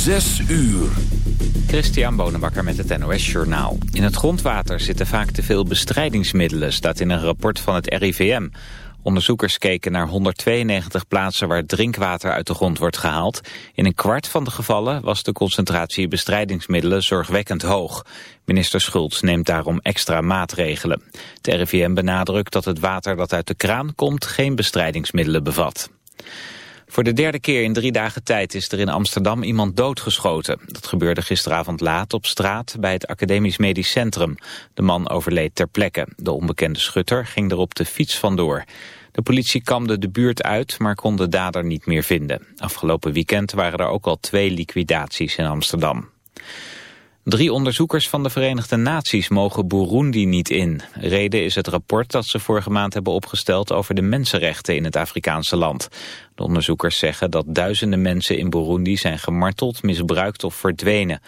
Zes uur. Christian Bonenbakker met het NOS Journaal. In het grondwater zitten vaak te veel bestrijdingsmiddelen, staat in een rapport van het RIVM. Onderzoekers keken naar 192 plaatsen waar drinkwater uit de grond wordt gehaald. In een kwart van de gevallen was de concentratie bestrijdingsmiddelen zorgwekkend hoog. Minister Schultz neemt daarom extra maatregelen. Het RIVM benadrukt dat het water dat uit de kraan komt geen bestrijdingsmiddelen bevat. Voor de derde keer in drie dagen tijd is er in Amsterdam iemand doodgeschoten. Dat gebeurde gisteravond laat op straat bij het Academisch Medisch Centrum. De man overleed ter plekke. De onbekende schutter ging er op de fiets vandoor. De politie kamde de buurt uit, maar kon de dader niet meer vinden. Afgelopen weekend waren er ook al twee liquidaties in Amsterdam. Drie onderzoekers van de Verenigde Naties mogen Burundi niet in. Reden is het rapport dat ze vorige maand hebben opgesteld over de mensenrechten in het Afrikaanse land. De onderzoekers zeggen dat duizenden mensen in Burundi zijn gemarteld, misbruikt of verdwenen.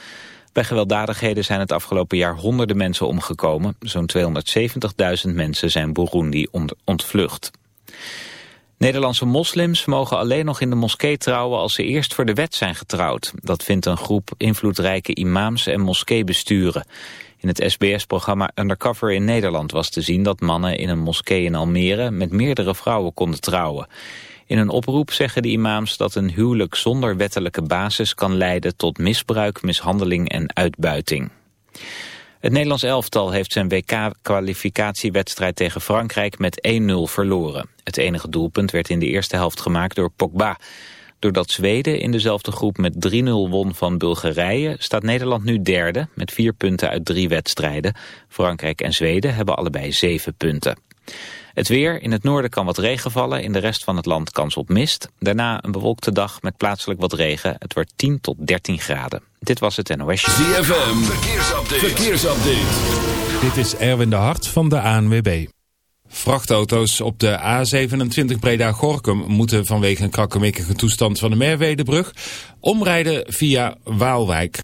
Bij gewelddadigheden zijn het afgelopen jaar honderden mensen omgekomen. Zo'n 270.000 mensen zijn Burundi ontvlucht. Nederlandse moslims mogen alleen nog in de moskee trouwen als ze eerst voor de wet zijn getrouwd. Dat vindt een groep invloedrijke imams en moskeebesturen. In het SBS-programma Undercover in Nederland was te zien dat mannen in een moskee in Almere met meerdere vrouwen konden trouwen. In een oproep zeggen de imams dat een huwelijk zonder wettelijke basis kan leiden tot misbruik, mishandeling en uitbuiting. Het Nederlands elftal heeft zijn WK-kwalificatiewedstrijd tegen Frankrijk met 1-0 verloren. Het enige doelpunt werd in de eerste helft gemaakt door Pogba. Doordat Zweden in dezelfde groep met 3-0 won van Bulgarije... staat Nederland nu derde met vier punten uit drie wedstrijden. Frankrijk en Zweden hebben allebei zeven punten. Het weer, in het noorden kan wat regen vallen, in de rest van het land kans op mist. Daarna een bewolkte dag met plaatselijk wat regen. Het wordt 10 tot 13 graden. Dit was het NOS. ZFM, verkeersupdate. verkeersupdate. Dit is Erwin de Hart van de ANWB. Vrachtauto's op de A27 Breda-Gorkum moeten vanwege een krakkemikkige toestand van de Merwedebrug omrijden via Waalwijk.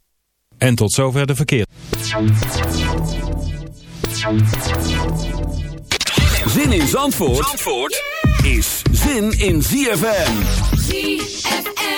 En tot zover de verkeer. Zin in Zandvoort, Zandvoort is zin in ZFM. ZFM.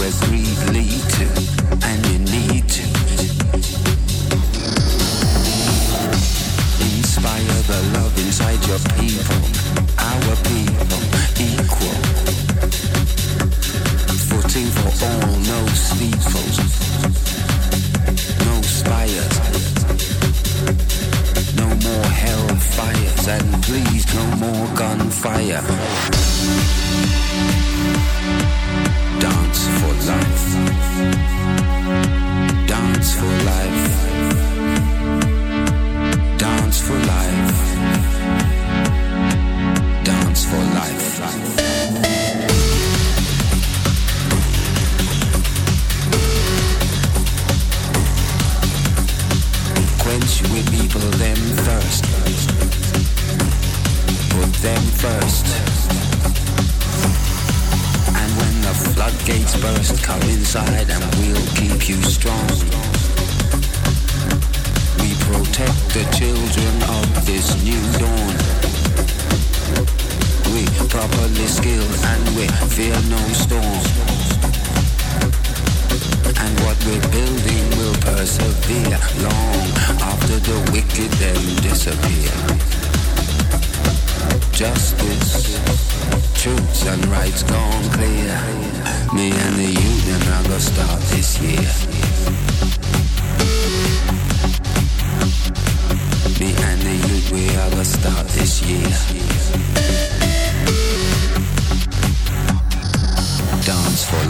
You greed lead to, and you need to. Inspire the love inside your people, our people, equal. Footing for all, no steeples, no spires, no more hellfires, and please no more gunfire. Quench with people them thirst. Put them first. And when the floodgates burst, come inside and we'll keep you strong. We protect the children of this new dawn. We properly skilled and we fear no storm. And what we're building will persevere long after the wicked them disappear. Justice, truths and rights gone clear. Me and the union are gonna start this year. Me and the youth, we are gonna start this year. Dance for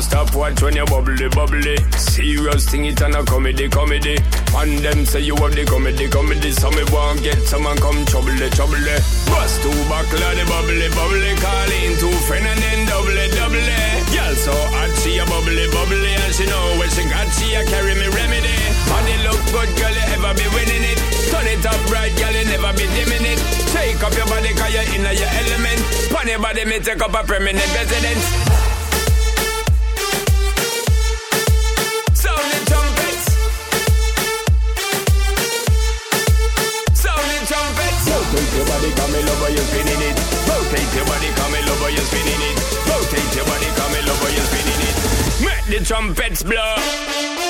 No stop watch when you bubbly, bubbly. Serious thing, it and a comedy, comedy. Man, them say you have the comedy, comedy. So me want get some someone come trouble, trouble. Bust two buckle the bubbly, bubbly. Call in two friend and then double, double. Girl so hot, she a bubbly, bubbly. And she know when she got, she a carry me remedy. Body look good, girl, you ever be winning it. Turn it up right, girl, you never be dimming it. Take up your body, cause you're in your element. Pon your body, me take up a permanent residence. Trumpets blow.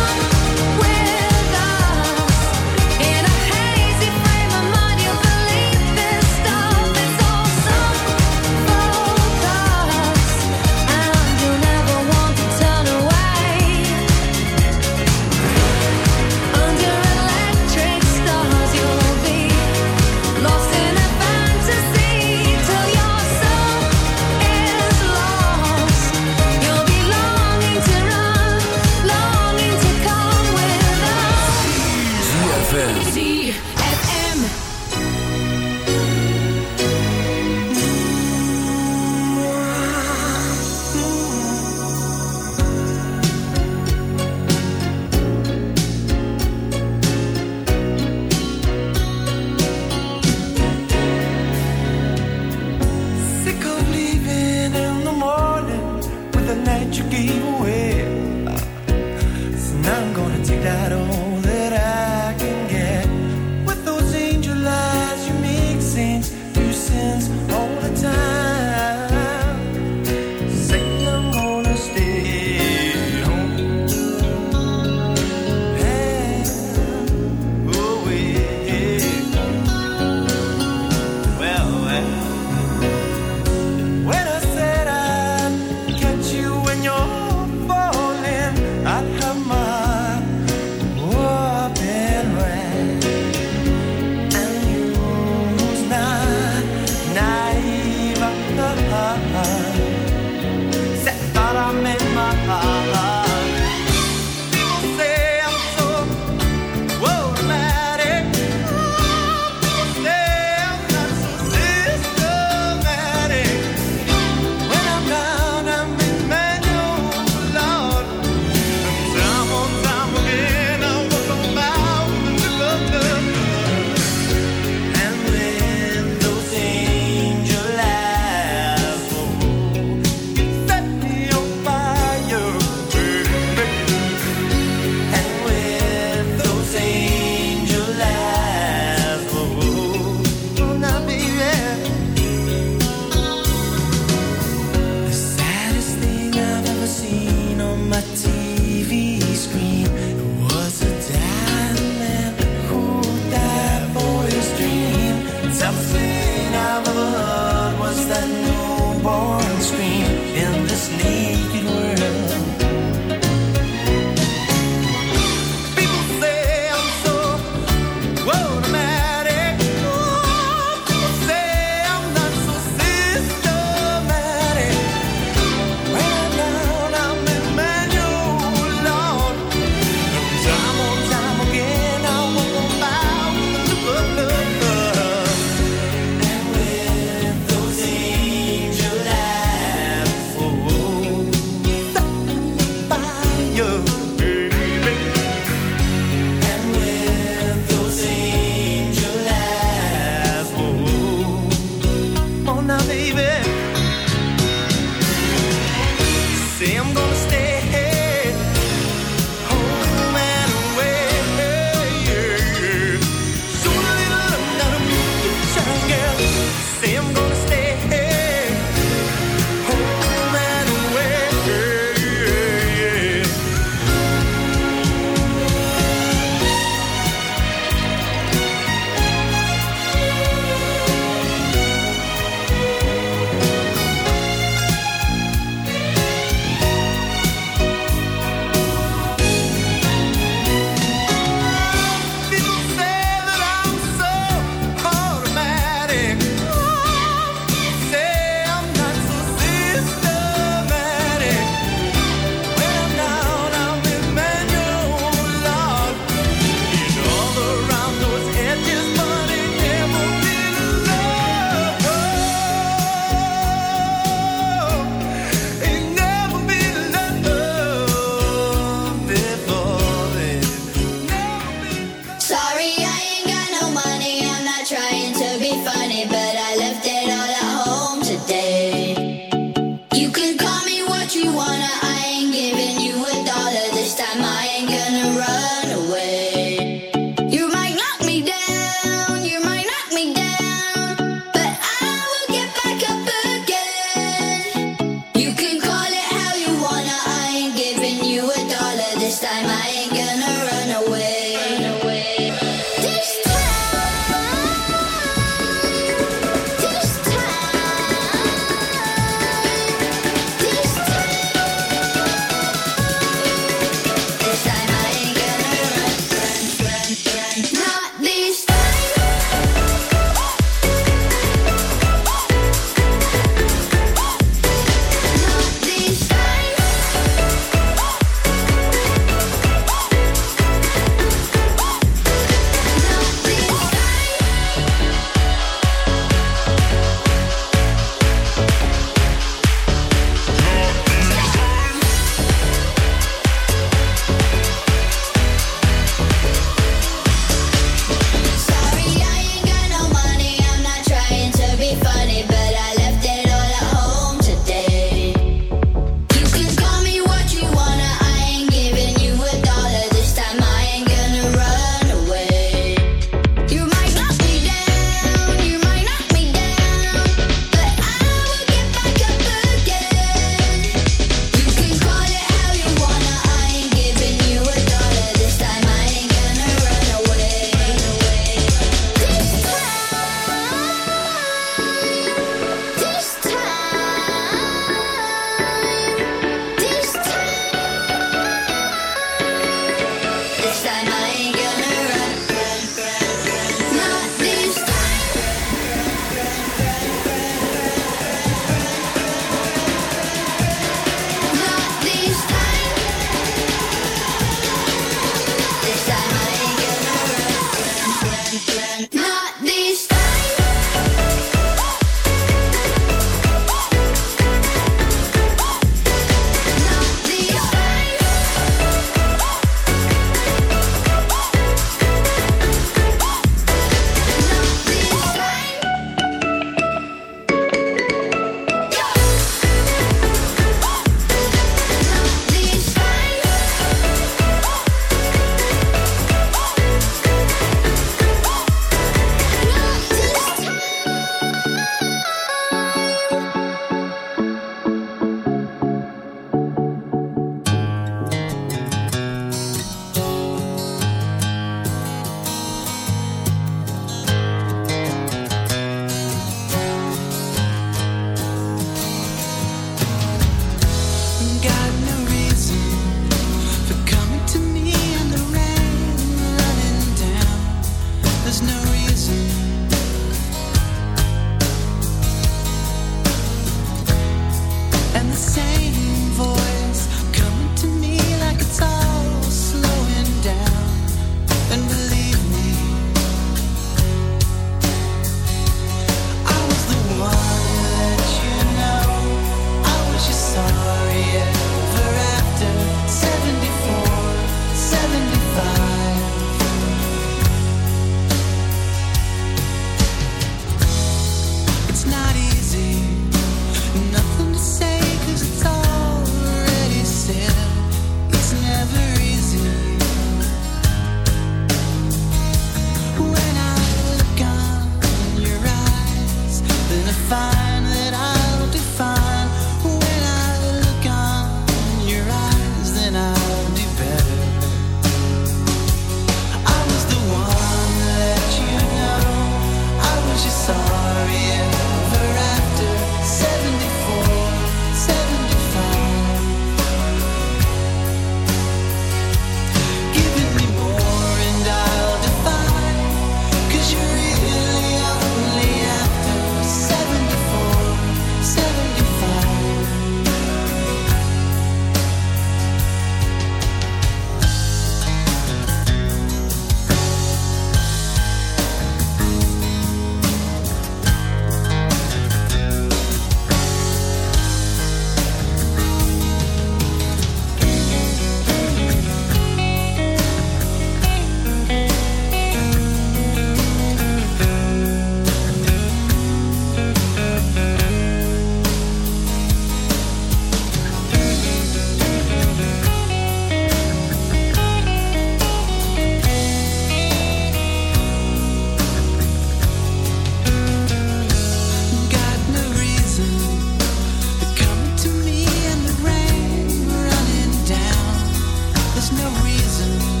reason.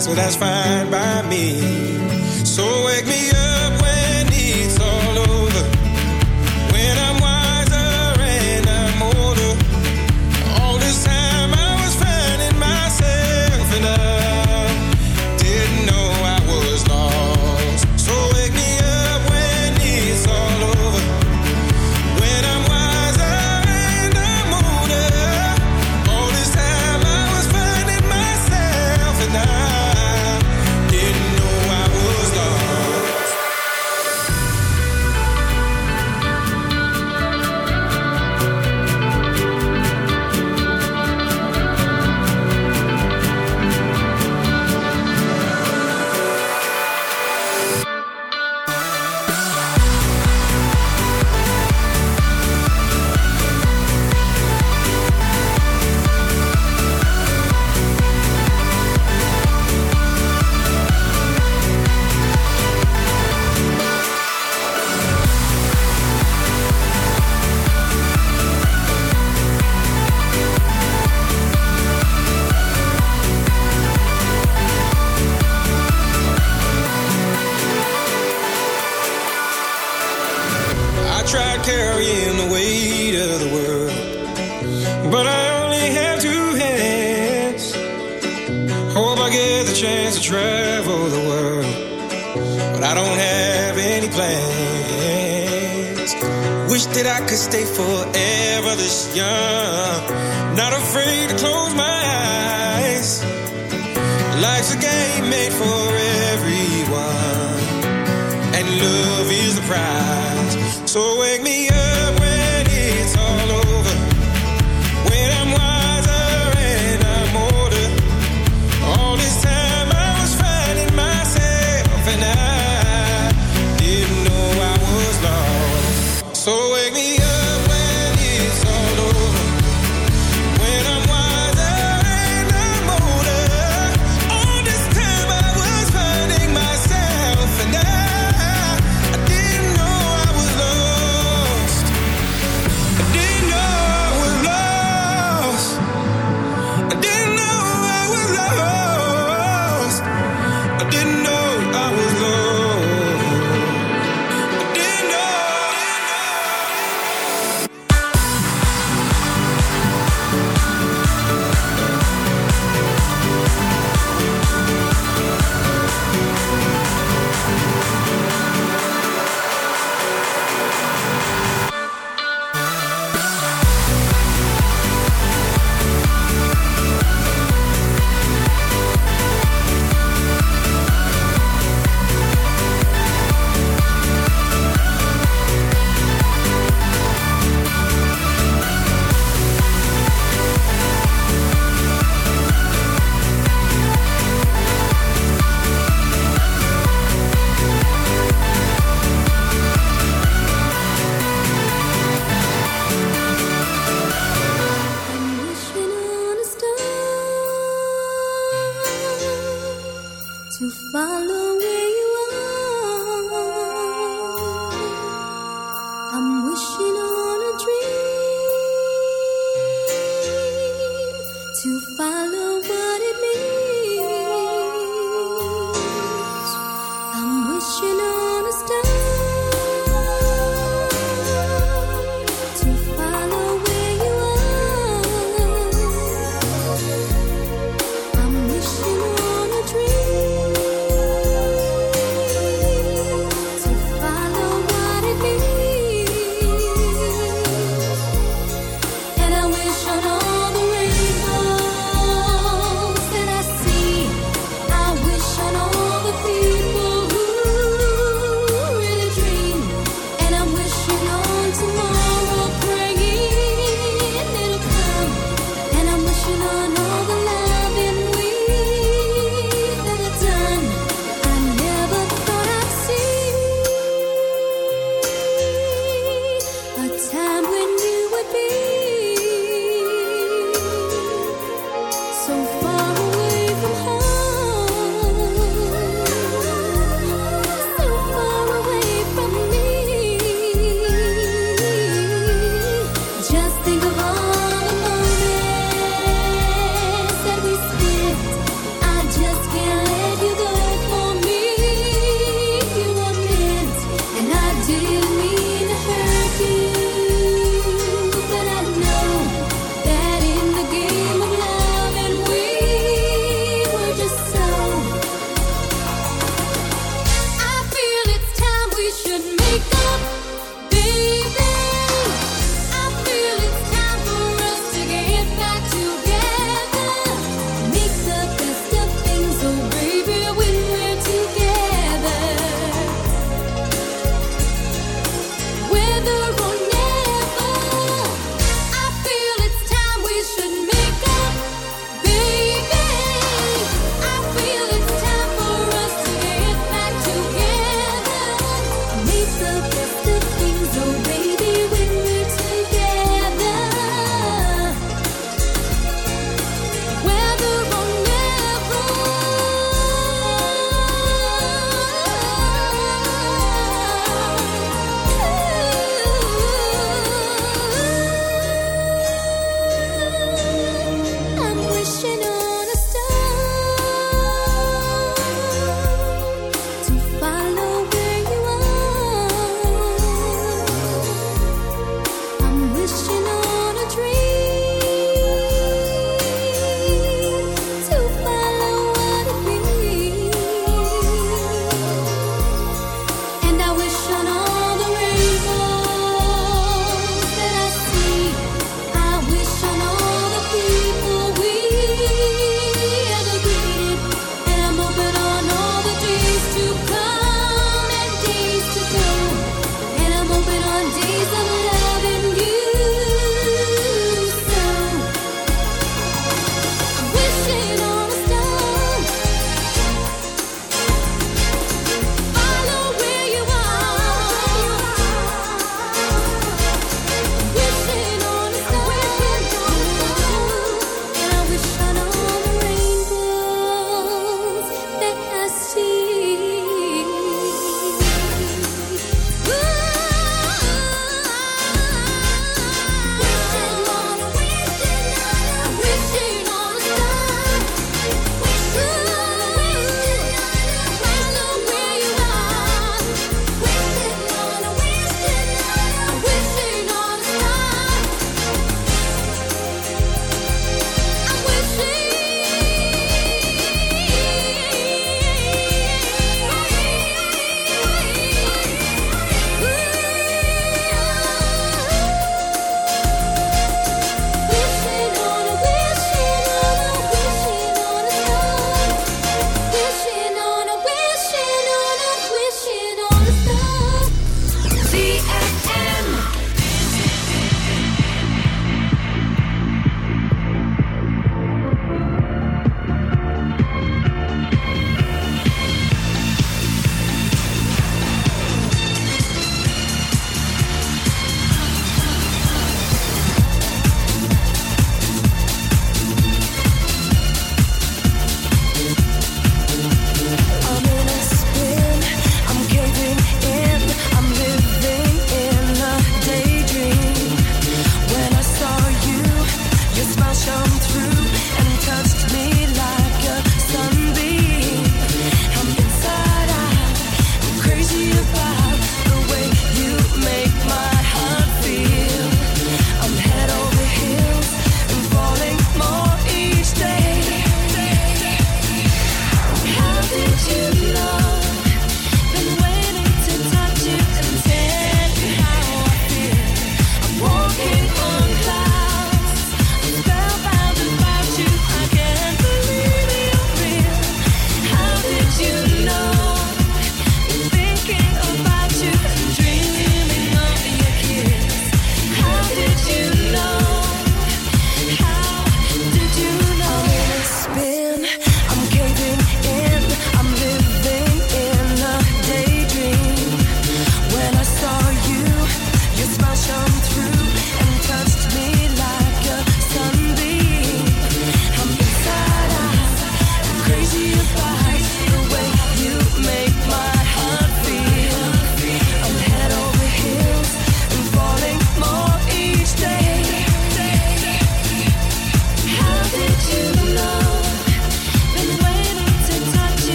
So that's fine by me. So wake me up. wake me up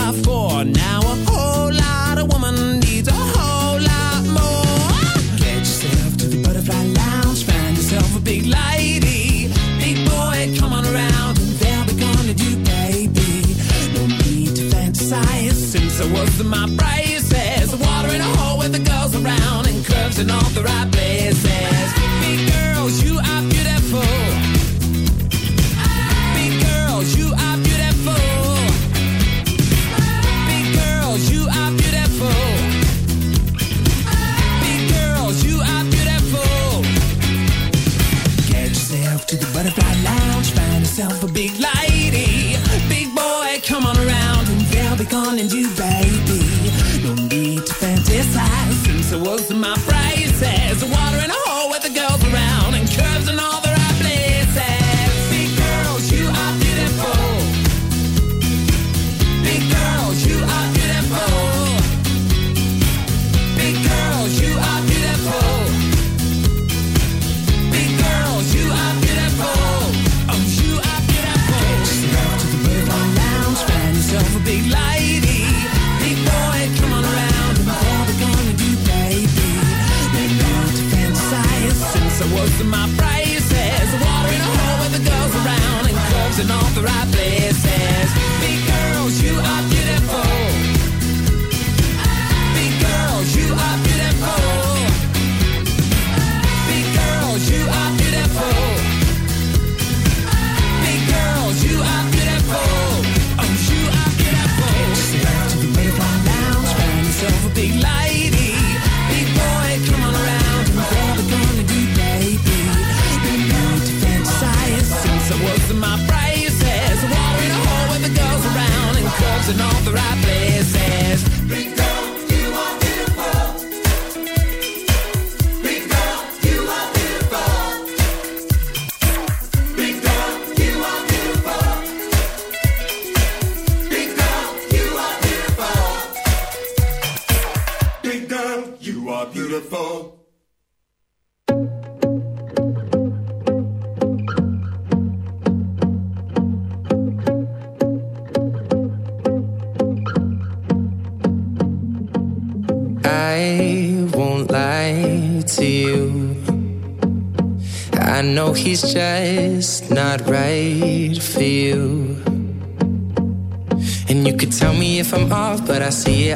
by four. Now a whole lot of woman needs a